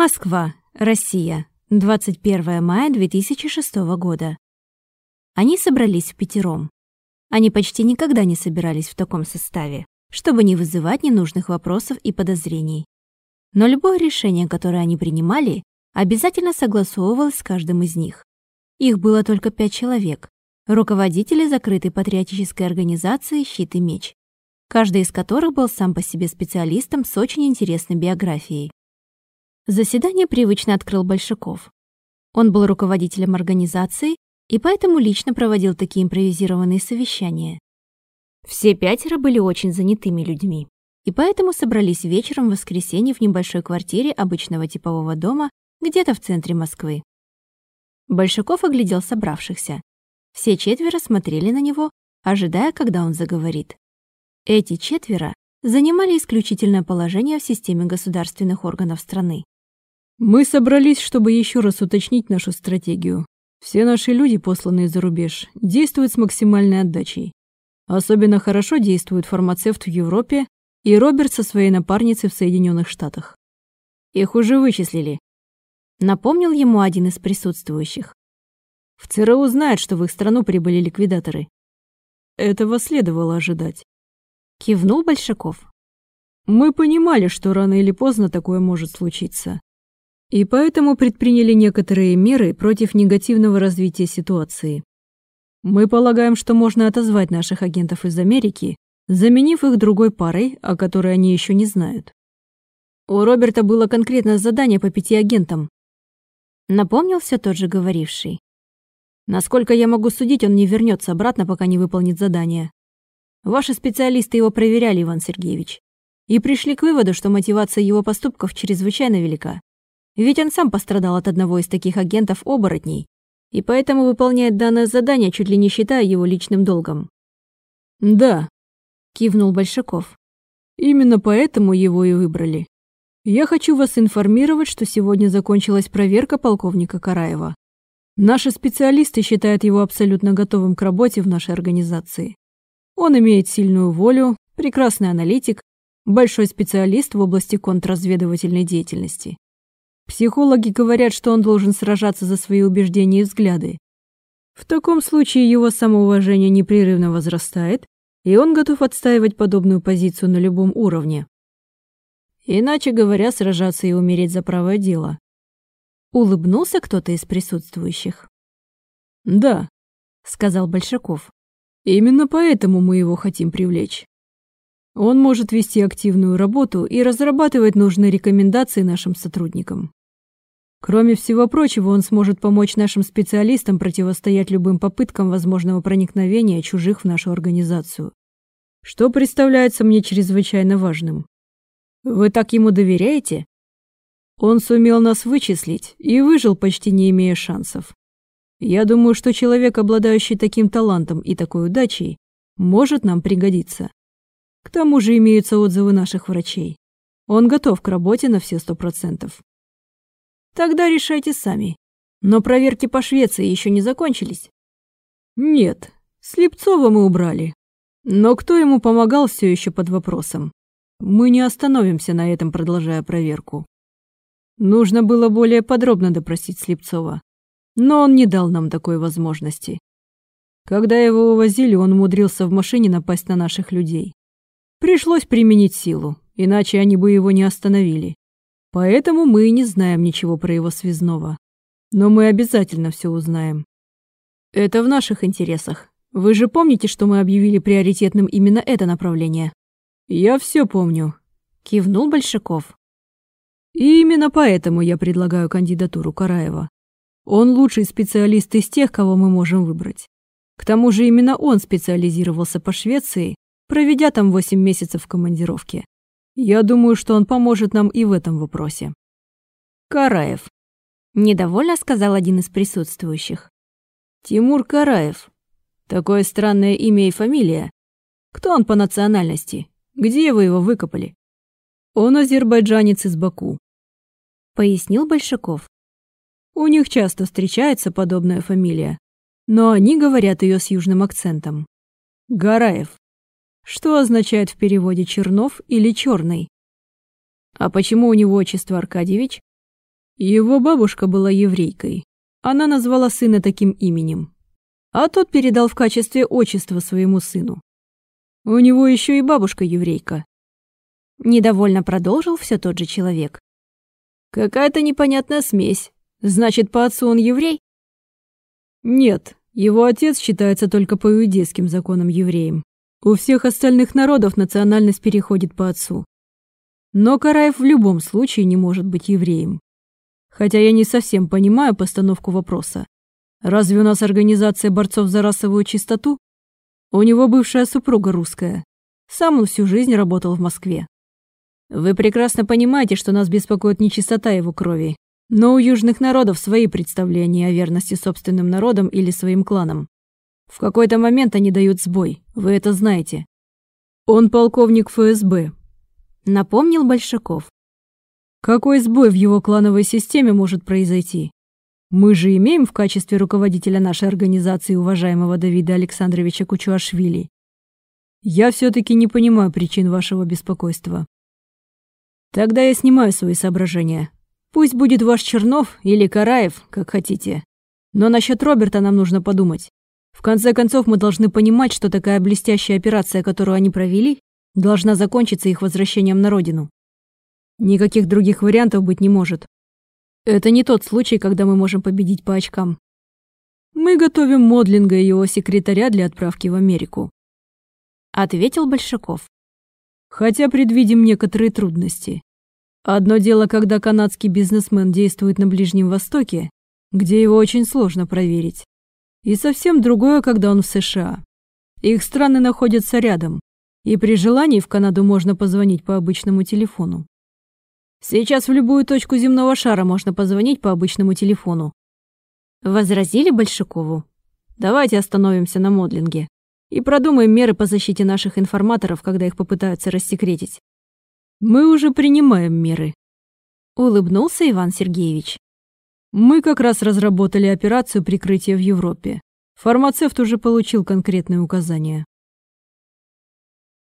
Москва, Россия. 21 мая 2006 года. Они собрались в пятером. Они почти никогда не собирались в таком составе, чтобы не вызывать ненужных вопросов и подозрений. Но любое решение, которое они принимали, обязательно согласовывалось с каждым из них. Их было только пять человек, руководители закрытой патриотической организации «Щит и меч», каждый из которых был сам по себе специалистом с очень интересной биографией. Заседание привычно открыл Большаков. Он был руководителем организации и поэтому лично проводил такие импровизированные совещания. Все пятеро были очень занятыми людьми, и поэтому собрались вечером в воскресенье в небольшой квартире обычного типового дома где-то в центре Москвы. Большаков оглядел собравшихся. Все четверо смотрели на него, ожидая, когда он заговорит. Эти четверо занимали исключительное положение в системе государственных органов страны. Мы собрались, чтобы еще раз уточнить нашу стратегию. Все наши люди, посланные за рубеж, действуют с максимальной отдачей. Особенно хорошо действует фармацевт в Европе и Роберт со своей напарницей в Соединенных Штатах. Их уже вычислили. Напомнил ему один из присутствующих. В ЦРУ знают, что в их страну прибыли ликвидаторы. Этого следовало ожидать. Кивнул Большаков. Мы понимали, что рано или поздно такое может случиться. И поэтому предприняли некоторые меры против негативного развития ситуации. Мы полагаем, что можно отозвать наших агентов из Америки, заменив их другой парой, о которой они еще не знают. У Роберта было конкретное задание по пяти агентам. Напомнил все тот же говоривший. Насколько я могу судить, он не вернется обратно, пока не выполнит задание. Ваши специалисты его проверяли, Иван Сергеевич, и пришли к выводу, что мотивация его поступков чрезвычайно велика. Ведь он сам пострадал от одного из таких агентов-оборотней, и поэтому выполняет данное задание, чуть ли не считая его личным долгом. «Да», — кивнул Большаков. «Именно поэтому его и выбрали. Я хочу вас информировать, что сегодня закончилась проверка полковника Караева. Наши специалисты считают его абсолютно готовым к работе в нашей организации. Он имеет сильную волю, прекрасный аналитик, большой специалист в области контрразведывательной деятельности. Психологи говорят, что он должен сражаться за свои убеждения и взгляды. В таком случае его самоуважение непрерывно возрастает, и он готов отстаивать подобную позицию на любом уровне. Иначе говоря, сражаться и умереть за правое дело. Улыбнулся кто-то из присутствующих. «Да», — сказал Большаков. «Именно поэтому мы его хотим привлечь. Он может вести активную работу и разрабатывать нужные рекомендации нашим сотрудникам. Кроме всего прочего, он сможет помочь нашим специалистам противостоять любым попыткам возможного проникновения чужих в нашу организацию, что представляется мне чрезвычайно важным. Вы так ему доверяете? Он сумел нас вычислить и выжил, почти не имея шансов. Я думаю, что человек, обладающий таким талантом и такой удачей, может нам пригодиться. К тому же имеются отзывы наших врачей. Он готов к работе на все сто процентов. Тогда решайте сами. Но проверки по Швеции еще не закончились? Нет, Слепцова мы убрали. Но кто ему помогал, все еще под вопросом. Мы не остановимся на этом, продолжая проверку. Нужно было более подробно допросить Слепцова, но он не дал нам такой возможности. Когда его увозили, он умудрился в машине напасть на наших людей. Пришлось применить силу, иначе они бы его не остановили. Поэтому мы и не знаем ничего про его связного. Но мы обязательно все узнаем. Это в наших интересах. Вы же помните, что мы объявили приоритетным именно это направление? Я все помню. Кивнул Большаков. И именно поэтому я предлагаю кандидатуру Караева. Он лучший специалист из тех, кого мы можем выбрать. К тому же именно он специализировался по Швеции, проведя там 8 месяцев в командировке. Я думаю, что он поможет нам и в этом вопросе. Караев. Недовольно сказал один из присутствующих. Тимур Караев. Такое странное имя и фамилия. Кто он по национальности? Где вы его выкопали? Он азербайджанец из Баку. Пояснил Большаков. У них часто встречается подобная фамилия, но они говорят ее с южным акцентом. Гараев что означает в переводе «Чернов» или «Черный». А почему у него отчество Аркадьевич? Его бабушка была еврейкой. Она назвала сына таким именем. А тот передал в качестве отчества своему сыну. У него еще и бабушка еврейка. Недовольно продолжил все тот же человек. Какая-то непонятная смесь. Значит, по отцу он еврей? Нет, его отец считается только по иудейским законам евреем. У всех остальных народов национальность переходит по отцу. Но Караев в любом случае не может быть евреем. Хотя я не совсем понимаю постановку вопроса. Разве у нас организация борцов за расовую чистоту? У него бывшая супруга русская. Сам он всю жизнь работал в Москве. Вы прекрасно понимаете, что нас беспокоит не чистота его крови, но у южных народов свои представления о верности собственным народам или своим кланам. В какой-то момент они дают сбой, вы это знаете. Он полковник ФСБ, напомнил Большаков. Какой сбой в его клановой системе может произойти? Мы же имеем в качестве руководителя нашей организации уважаемого Давида Александровича Кучуашвили. Я все-таки не понимаю причин вашего беспокойства. Тогда я снимаю свои соображения. Пусть будет ваш Чернов или Караев, как хотите. Но насчет Роберта нам нужно подумать. В конце концов, мы должны понимать, что такая блестящая операция, которую они провели, должна закончиться их возвращением на родину. Никаких других вариантов быть не может. Это не тот случай, когда мы можем победить по очкам. Мы готовим Модлинга и его секретаря для отправки в Америку. Ответил Большаков хотя предвидим некоторые трудности. Одно дело, когда канадский бизнесмен действует на Ближнем Востоке, где его очень сложно проверить. И совсем другое, когда он в США. Их страны находятся рядом, и при желании в Канаду можно позвонить по обычному телефону. Сейчас в любую точку земного шара можно позвонить по обычному телефону. Возразили Большакову. Давайте остановимся на Модлинге и продумаем меры по защите наших информаторов, когда их попытаются рассекретить. Мы уже принимаем меры. Улыбнулся Иван Сергеевич. Мы как раз разработали операцию прикрытия в Европе. Фармацевт уже получил конкретные указания.